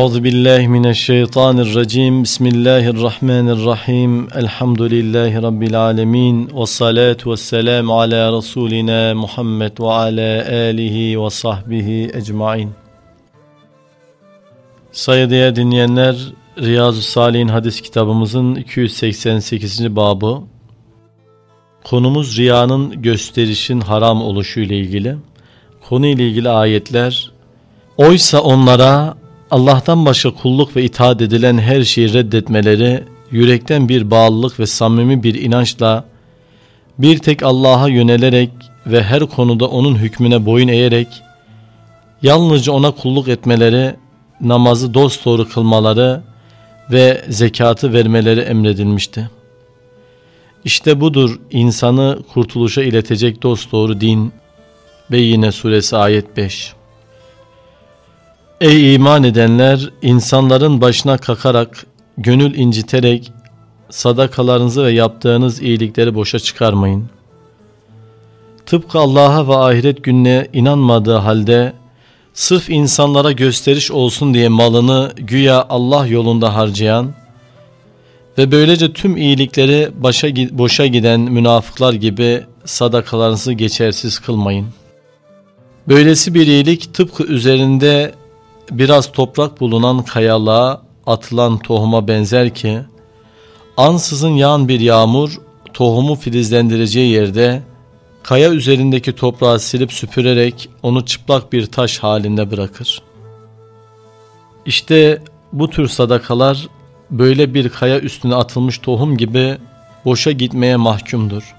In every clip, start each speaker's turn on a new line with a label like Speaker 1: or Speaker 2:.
Speaker 1: Euzu billahi mineşşeytanirracim. Bismillahirrahmanirrahim. Elhamdülillahi rabbil alamin. Ves salatu vesselam ala rasulina Muhammed ve ala alihi ve sahbihi ecmaîn. Saygıdeğer dinleyenler, Riyazu Salih'in hadis kitabımızın 288. babı. Konumuz riyanın gösterişin haram oluşu ile ilgili. Konu ile ilgili ayetler. Oysa onlara Allah'tan başka kulluk ve itaat edilen her şeyi reddetmeleri, yürekten bir bağlılık ve samimi bir inançla bir tek Allah'a yönelerek ve her konuda onun hükmüne boyun eğerek yalnızca ona kulluk etmeleri, namazı dosdoğru kılmaları ve zekatı vermeleri emredilmişti. İşte budur insanı kurtuluşa iletecek dosdoğru din. Beyyine suresi ayet 5 Ey iman edenler insanların başına kakarak, gönül inciterek sadakalarınızı ve yaptığınız iyilikleri boşa çıkarmayın. Tıpkı Allah'a ve ahiret gününe inanmadığı halde sırf insanlara gösteriş olsun diye malını güya Allah yolunda harcayan ve böylece tüm iyilikleri başa, boşa giden münafıklar gibi sadakalarınızı geçersiz kılmayın. Böylesi bir iyilik tıpkı üzerinde biraz toprak bulunan kayalığa atılan tohuma benzer ki, ansızın yağan bir yağmur tohumu filizlendireceği yerde kaya üzerindeki toprağı silip süpürerek onu çıplak bir taş halinde bırakır. İşte bu tür sadakalar böyle bir kaya üstüne atılmış tohum gibi boşa gitmeye mahkumdur.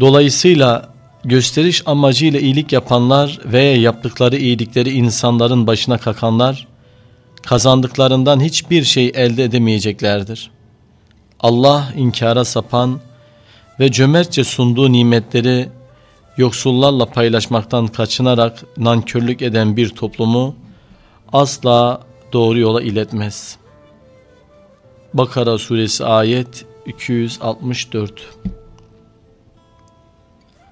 Speaker 1: Dolayısıyla gösteriş amacıyla iyilik yapanlar ve yaptıkları iyilikleri insanların başına kakanlar, kazandıklarından hiçbir şey elde edemeyeceklerdir. Allah inkara sapan ve cömertçe sunduğu nimetleri yoksullarla paylaşmaktan kaçınarak nankörlük eden bir toplumu asla doğru yola iletmez. Bakara suresi ayet 264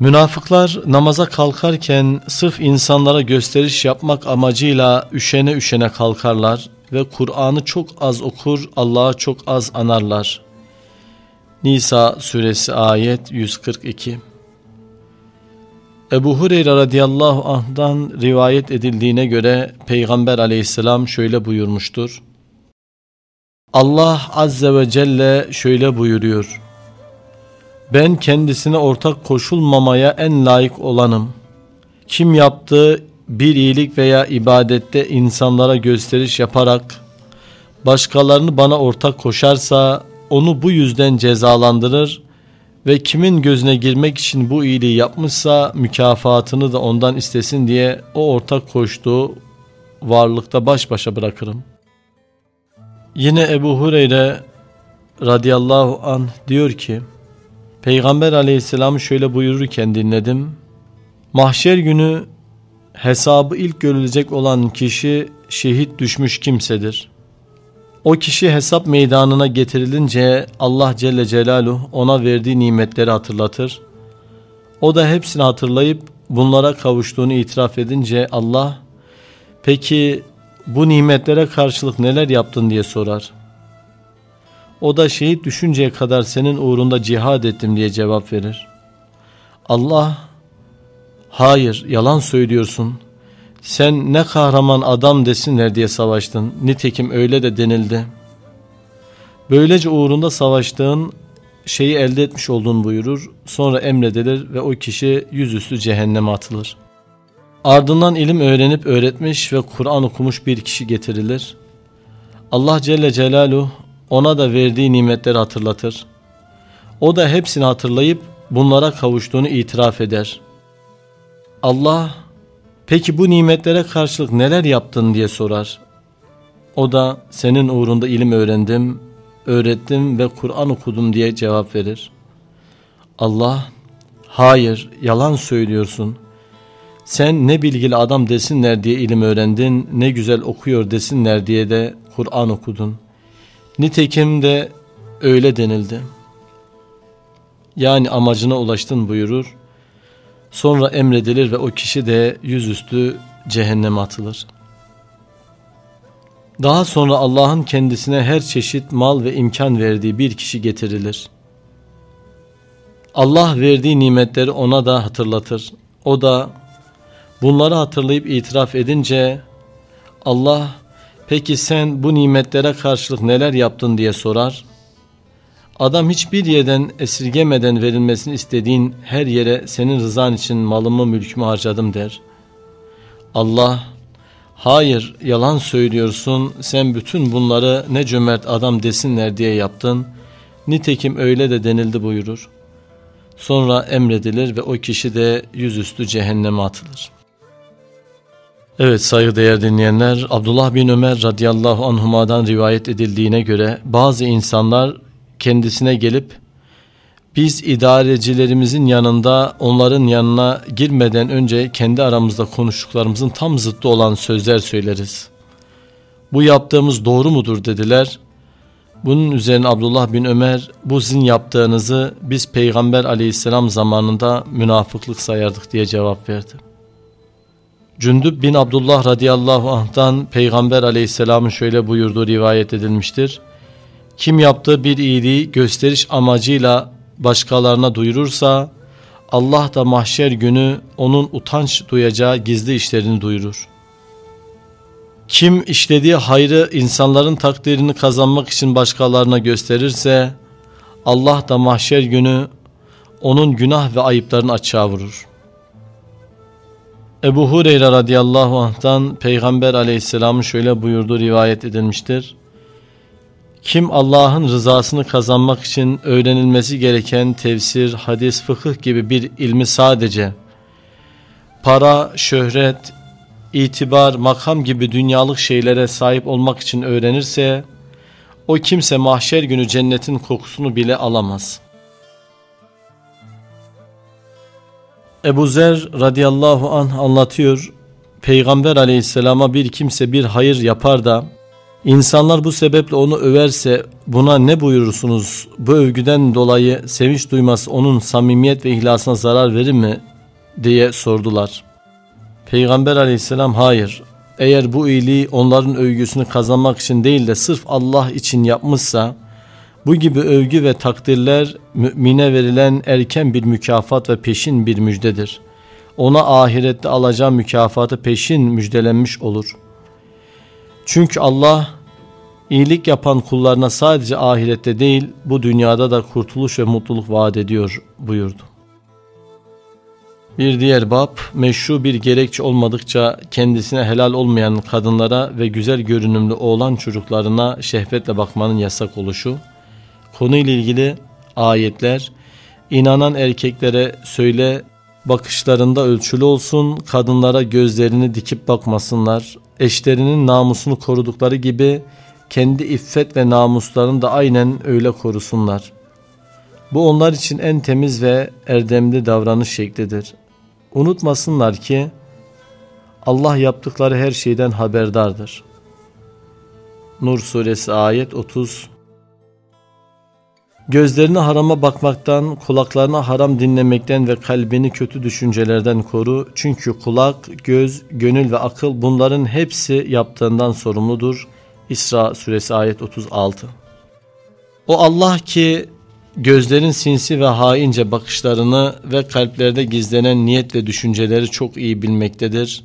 Speaker 1: Münafıklar namaza kalkarken sırf insanlara gösteriş yapmak amacıyla üşene üşene kalkarlar ve Kur'an'ı çok az okur, Allah'ı çok az anarlar. Nisa suresi ayet 142 Ebu Hureyre radıyallahu anh'dan rivayet edildiğine göre Peygamber aleyhisselam şöyle buyurmuştur. Allah azze ve celle şöyle buyuruyor. Ben kendisine ortak koşulmamaya en layık olanım. Kim yaptığı bir iyilik veya ibadette insanlara gösteriş yaparak başkalarını bana ortak koşarsa onu bu yüzden cezalandırır ve kimin gözüne girmek için bu iyiliği yapmışsa mükafatını da ondan istesin diye o ortak koştuğu varlıkta baş başa bırakırım. Yine Ebu Hureyre radıyallahu an diyor ki Peygamber aleyhisselam şöyle buyururken dinledim. Mahşer günü hesabı ilk görülecek olan kişi şehit düşmüş kimsedir. O kişi hesap meydanına getirilince Allah Celle Celaluhu ona verdiği nimetleri hatırlatır. O da hepsini hatırlayıp bunlara kavuştuğunu itiraf edince Allah peki bu nimetlere karşılık neler yaptın diye sorar. O da şehit düşünceye kadar senin uğrunda cihad ettim diye cevap verir. Allah, hayır yalan söylüyorsun. Sen ne kahraman adam desinler diye savaştın. Nitekim öyle de denildi. Böylece uğrunda savaştığın şeyi elde etmiş olduğun buyurur. Sonra emredilir ve o kişi yüzüstü cehenneme atılır. Ardından ilim öğrenip öğretmiş ve Kur'an okumuş bir kişi getirilir. Allah Celle Celaluhu ona da verdiği nimetleri hatırlatır. O da hepsini hatırlayıp bunlara kavuştuğunu itiraf eder. Allah peki bu nimetlere karşılık neler yaptın diye sorar. O da senin uğrunda ilim öğrendim, öğrettim ve Kur'an okudum diye cevap verir. Allah hayır yalan söylüyorsun. Sen ne bilgili adam desinler diye ilim öğrendin, ne güzel okuyor desinler diye de Kur'an okudun.'' Nitekim de öyle denildi. Yani amacına ulaştın buyurur. Sonra emredilir ve o kişi de yüzüstü cehenneme atılır. Daha sonra Allah'ın kendisine her çeşit mal ve imkan verdiği bir kişi getirilir. Allah verdiği nimetleri ona da hatırlatır. O da bunları hatırlayıp itiraf edince Allah peki sen bu nimetlere karşılık neler yaptın diye sorar. Adam hiçbir yerden esirgemeden verilmesini istediğin her yere senin rızan için malımı mülkümü harcadım der. Allah hayır yalan söylüyorsun sen bütün bunları ne cömert adam desinler diye yaptın. Nitekim öyle de denildi buyurur. Sonra emredilir ve o kişi de yüzüstü cehenneme atılır. Evet saygıdeğer dinleyenler Abdullah bin Ömer radıyallahu anhuma'dan rivayet edildiğine göre bazı insanlar kendisine gelip biz idarecilerimizin yanında onların yanına girmeden önce kendi aramızda konuştuklarımızın tam zıttı olan sözler söyleriz. Bu yaptığımız doğru mudur dediler. Bunun üzerine Abdullah bin Ömer bu sizin yaptığınızı biz Peygamber aleyhisselam zamanında münafıklık sayardık diye cevap verdi. Cündüb bin Abdullah radıyallahu anh'tan Peygamber aleyhisselamın şöyle buyurduğu rivayet edilmiştir. Kim yaptığı bir iyiliği gösteriş amacıyla başkalarına duyurursa Allah da mahşer günü onun utanç duyacağı gizli işlerini duyurur. Kim işlediği hayrı insanların takdirini kazanmak için başkalarına gösterirse Allah da mahşer günü onun günah ve ayıplarını açığa vurur. Ebu Hureyre radıyallahu anh'tan Peygamber aleyhisselamın şöyle buyurduğu rivayet edilmiştir. Kim Allah'ın rızasını kazanmak için öğrenilmesi gereken tefsir, hadis, fıkıh gibi bir ilmi sadece para, şöhret, itibar, makam gibi dünyalık şeylere sahip olmak için öğrenirse o kimse mahşer günü cennetin kokusunu bile alamaz. Ebu Zer radıyallahu anh anlatıyor. Peygamber aleyhisselama bir kimse bir hayır yapar da İnsanlar bu sebeple onu överse buna ne buyurursunuz? Bu övgüden dolayı sevinç duyması onun samimiyet ve ihlasına zarar verir mi? diye sordular. Peygamber aleyhisselam hayır. Eğer bu iyiliği onların övgüsünü kazanmak için değil de sırf Allah için yapmışsa bu gibi övgü ve takdirler mümine verilen erken bir mükafat ve peşin bir müjdedir. Ona ahirette alacağı mükafatı peşin müjdelenmiş olur.'' Çünkü Allah iyilik yapan kullarına sadece ahirette değil bu dünyada da kurtuluş ve mutluluk vaat ediyor buyurdu. Bir diğer bab meşru bir gerekçe olmadıkça kendisine helal olmayan kadınlara ve güzel görünümlü oğlan çocuklarına şehvetle bakmanın yasak oluşu. Konuyla ilgili ayetler inanan erkeklere söyle bakışlarında ölçülü olsun, kadınlara gözlerini dikip bakmasınlar, eşlerinin namusunu korudukları gibi kendi iffet ve namuslarını da aynen öyle korusunlar. Bu onlar için en temiz ve erdemli davranış şeklidir. Unutmasınlar ki Allah yaptıkları her şeyden haberdardır. Nur suresi ayet 30 Gözlerini harama bakmaktan, kulaklarına haram dinlemekten ve kalbini kötü düşüncelerden koru. Çünkü kulak, göz, gönül ve akıl bunların hepsi yaptığından sorumludur. İsra suresi ayet 36 O Allah ki gözlerin sinsi ve haince bakışlarını ve kalplerde gizlenen niyet ve düşünceleri çok iyi bilmektedir.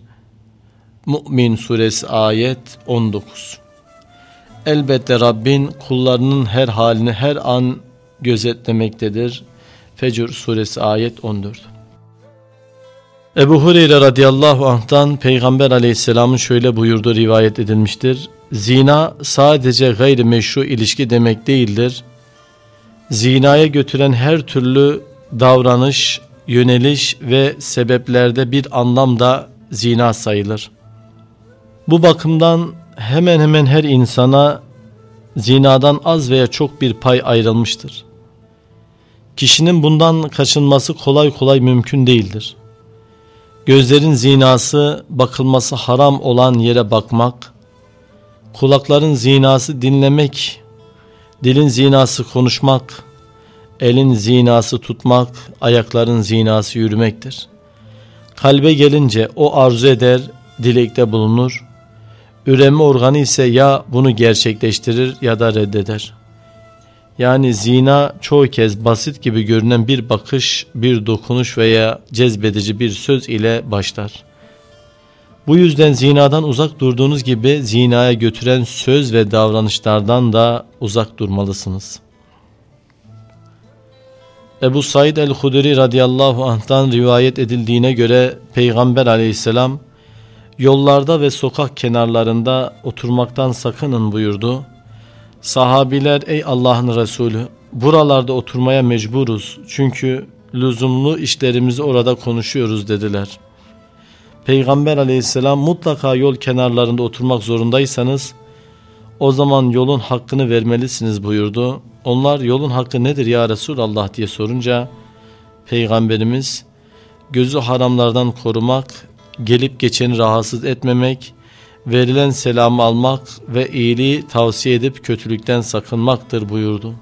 Speaker 1: Mü'min suresi ayet 19 Elbette Rabbin kullarının her halini her an gözetlemektedir. Fecr suresi ayet 14. Ebu Hureyre radıyallahu anh'tan Peygamber aleyhisselamın şöyle buyurduğu rivayet edilmiştir. Zina sadece gayri meşru ilişki demek değildir. Zinaya götüren her türlü davranış, yöneliş ve sebeplerde bir anlamda zina sayılır. Bu bakımdan hemen hemen her insana zinadan az veya çok bir pay ayrılmıştır. Kişinin bundan kaçınması kolay kolay mümkün değildir. Gözlerin zinası bakılması haram olan yere bakmak, kulakların zinası dinlemek, dilin zinası konuşmak, elin zinası tutmak, ayakların zinası yürümektir. Kalbe gelince o arzu eder, dilekte bulunur, Üreme organı ise ya bunu gerçekleştirir ya da reddeder. Yani zina çoğu kez basit gibi görünen bir bakış, bir dokunuş veya cezbedici bir söz ile başlar. Bu yüzden zinadan uzak durduğunuz gibi zinaya götüren söz ve davranışlardan da uzak durmalısınız. Ebu Said el-Hudri radıyallahu anh'tan rivayet edildiğine göre Peygamber aleyhisselam yollarda ve sokak kenarlarında oturmaktan sakının buyurdu. Sahabiler ey Allah'ın Resulü buralarda oturmaya mecburuz çünkü lüzumlu işlerimizi orada konuşuyoruz dediler. Peygamber aleyhisselam mutlaka yol kenarlarında oturmak zorundaysanız o zaman yolun hakkını vermelisiniz buyurdu. Onlar yolun hakkı nedir ya Resulallah diye sorunca Peygamberimiz gözü haramlardan korumak, gelip geçeni rahatsız etmemek, verilen selamı almak ve iyiliği tavsiye edip kötülükten sakınmaktır buyurdu.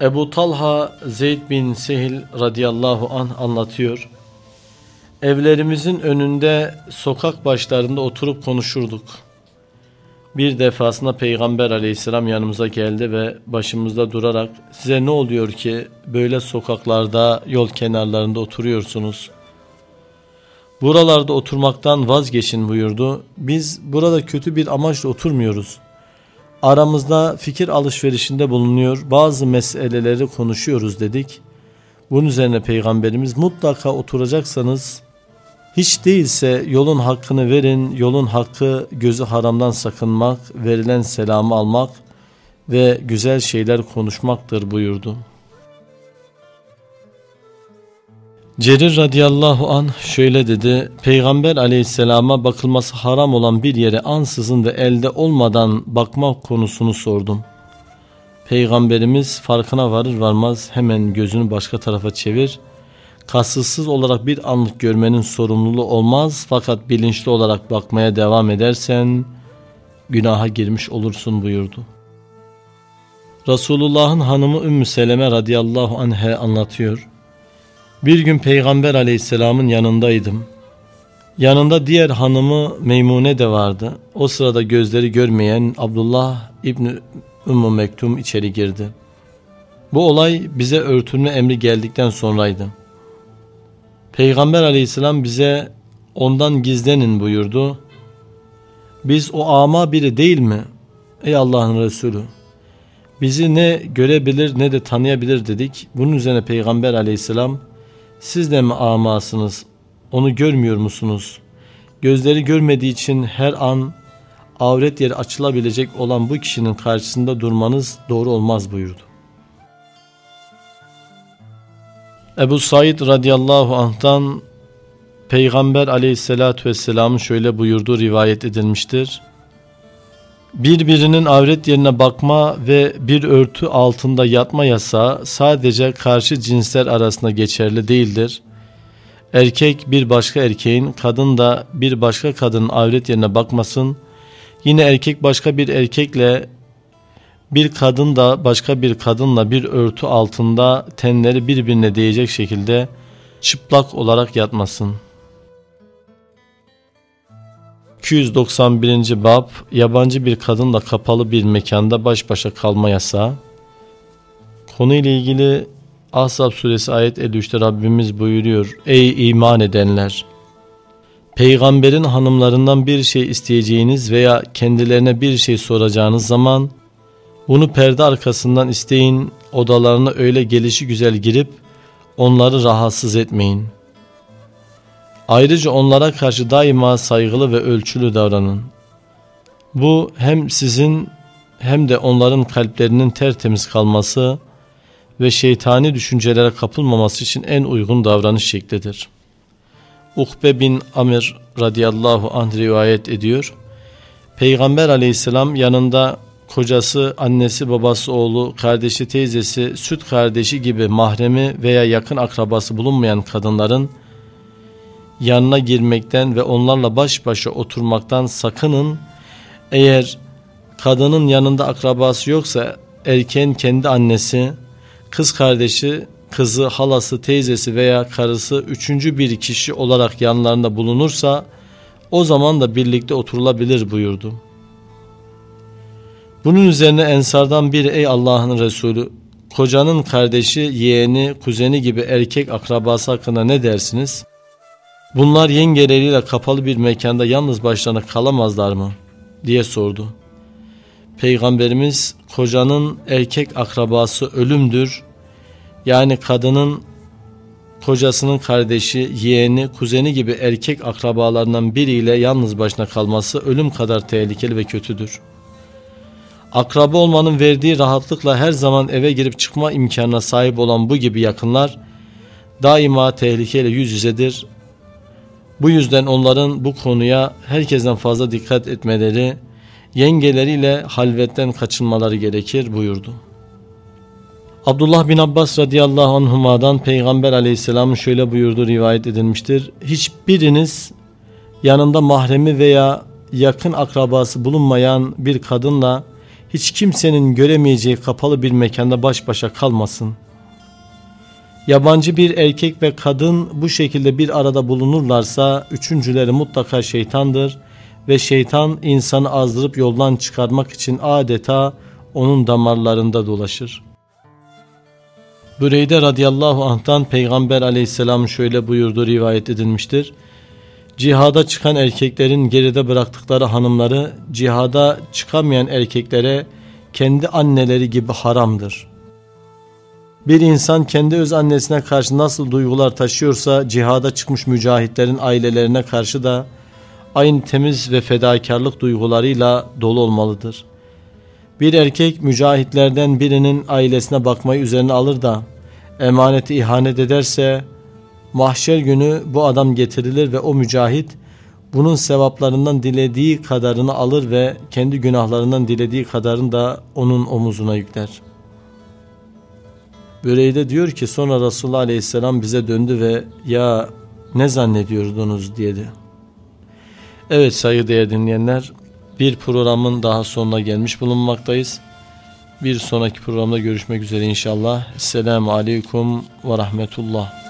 Speaker 1: Ebu Talha Zeyd bin Sehil radıyallahu an anlatıyor. Evlerimizin önünde sokak başlarında oturup konuşurduk. Bir defasında Peygamber aleyhisselam yanımıza geldi ve başımızda durarak size ne oluyor ki böyle sokaklarda yol kenarlarında oturuyorsunuz? Buralarda oturmaktan vazgeçin buyurdu. Biz burada kötü bir amaçla oturmuyoruz. Aramızda fikir alışverişinde bulunuyor, bazı meseleleri konuşuyoruz dedik. Bunun üzerine Peygamberimiz mutlaka oturacaksanız hiç değilse yolun hakkını verin, yolun hakkı gözü haramdan sakınmak, verilen selamı almak ve güzel şeyler konuşmaktır buyurdu. Cerir radıyallahu an şöyle dedi. Peygamber aleyhisselama bakılması haram olan bir yere ansızın ve elde olmadan bakma konusunu sordum. Peygamberimiz farkına varır varmaz hemen gözünü başka tarafa çevir. Kasıtsız olarak bir anlık görmenin sorumluluğu olmaz fakat bilinçli olarak bakmaya devam edersen günaha girmiş olursun buyurdu. Resulullah'ın hanımı Ümmü Seleme radıyallahu anh'e anlatıyor. Bir gün Peygamber aleyhisselamın yanındaydım. Yanında diğer hanımı Meymune de vardı. O sırada gözleri görmeyen Abdullah İbni Ümmü Mektum içeri girdi. Bu olay bize örtünme emri geldikten sonraydı. Peygamber aleyhisselam bize ondan gizlenin buyurdu. Biz o ama biri değil mi? Ey Allah'ın Resulü. Bizi ne görebilir ne de tanıyabilir dedik. Bunun üzerine Peygamber aleyhisselam siz de mi amasınız? Onu görmüyor musunuz? Gözleri görmediği için her an avret yeri açılabilecek olan bu kişinin karşısında durmanız doğru olmaz buyurdu. Ebu Said radıyallahu anh'tan Peygamber aleyhissalatü vesselamın şöyle buyurduğu rivayet edilmiştir. Birbirinin avret yerine bakma ve bir örtü altında yatma yasağı sadece karşı cinsler arasında geçerli değildir. Erkek bir başka erkeğin, kadın da bir başka kadının avret yerine bakmasın. Yine erkek başka bir erkekle, bir kadın da başka bir kadınla bir örtü altında tenleri birbirine değecek şekilde çıplak olarak yatmasın.'' 291. Bab Yabancı bir kadınla kapalı bir mekanda baş başa kalma yasağı Konuyla ilgili Ahzab suresi ayet 53'te Rabbimiz buyuruyor Ey iman edenler! Peygamberin hanımlarından bir şey isteyeceğiniz veya kendilerine bir şey soracağınız zaman bunu perde arkasından isteyin odalarına öyle gelişi güzel girip onları rahatsız etmeyin.'' Ayrıca onlara karşı daima saygılı ve ölçülü davranın. Bu hem sizin hem de onların kalplerinin tertemiz kalması ve şeytani düşüncelere kapılmaması için en uygun davranış şeklidir. Ukbe bin Amir radıyallahu anh rivayet ediyor. Peygamber aleyhisselam yanında kocası, annesi, babası, oğlu, kardeşi, teyzesi, süt kardeşi gibi mahremi veya yakın akrabası bulunmayan kadınların yanına girmekten ve onlarla baş başa oturmaktan sakının. Eğer kadının yanında akrabası yoksa erkeğin kendi annesi, kız kardeşi, kızı, halası, teyzesi veya karısı üçüncü bir kişi olarak yanlarında bulunursa o zaman da birlikte oturulabilir buyurdu. Bunun üzerine ensardan bir ey Allah'ın Resulü kocanın kardeşi, yeğeni, kuzeni gibi erkek akrabası hakkında ne dersiniz? Bunlar yengeleriyle kapalı bir mekanda yalnız başlarına kalamazlar mı? diye sordu. Peygamberimiz kocanın erkek akrabası ölümdür. Yani kadının kocasının kardeşi, yeğeni, kuzeni gibi erkek akrabalarından biriyle yalnız başına kalması ölüm kadar tehlikeli ve kötüdür. Akraba olmanın verdiği rahatlıkla her zaman eve girip çıkma imkanına sahip olan bu gibi yakınlar daima tehlikeyle yüz yüzedir. Bu yüzden onların bu konuya herkesten fazla dikkat etmeleri, yengeleriyle halvetten kaçınmaları gerekir buyurdu. Abdullah bin Abbas radıyallahu anhuma'dan Peygamber aleyhisselam şöyle buyurdu rivayet edilmiştir. Hiçbiriniz yanında mahremi veya yakın akrabası bulunmayan bir kadınla hiç kimsenin göremeyeceği kapalı bir mekanda baş başa kalmasın. Yabancı bir erkek ve kadın bu şekilde bir arada bulunurlarsa üçüncüleri mutlaka şeytandır ve şeytan insanı azdırıp yoldan çıkarmak için adeta onun damarlarında dolaşır. Büreyde radıyallahu anh'tan Peygamber aleyhisselam şöyle buyurdu rivayet edilmiştir. Cihada çıkan erkeklerin geride bıraktıkları hanımları cihada çıkamayan erkeklere kendi anneleri gibi haramdır. Bir insan kendi öz annesine karşı nasıl duygular taşıyorsa cihada çıkmış mücahitlerin ailelerine karşı da aynı temiz ve fedakarlık duygularıyla dolu olmalıdır. Bir erkek mücahitlerden birinin ailesine bakmayı üzerine alır da emaneti ihanet ederse mahşer günü bu adam getirilir ve o mücahit bunun sevaplarından dilediği kadarını alır ve kendi günahlarından dilediği kadarını da onun omuzuna yükler. Böreyde diyor ki sonra Resulullah Aleyhisselam bize döndü ve ya ne zannediyordunuz dedi. Evet saygıdeğer dinleyenler bir programın daha sonuna gelmiş bulunmaktayız. Bir sonraki programda görüşmek üzere inşallah. Esselamu Aleyküm ve Rahmetullah.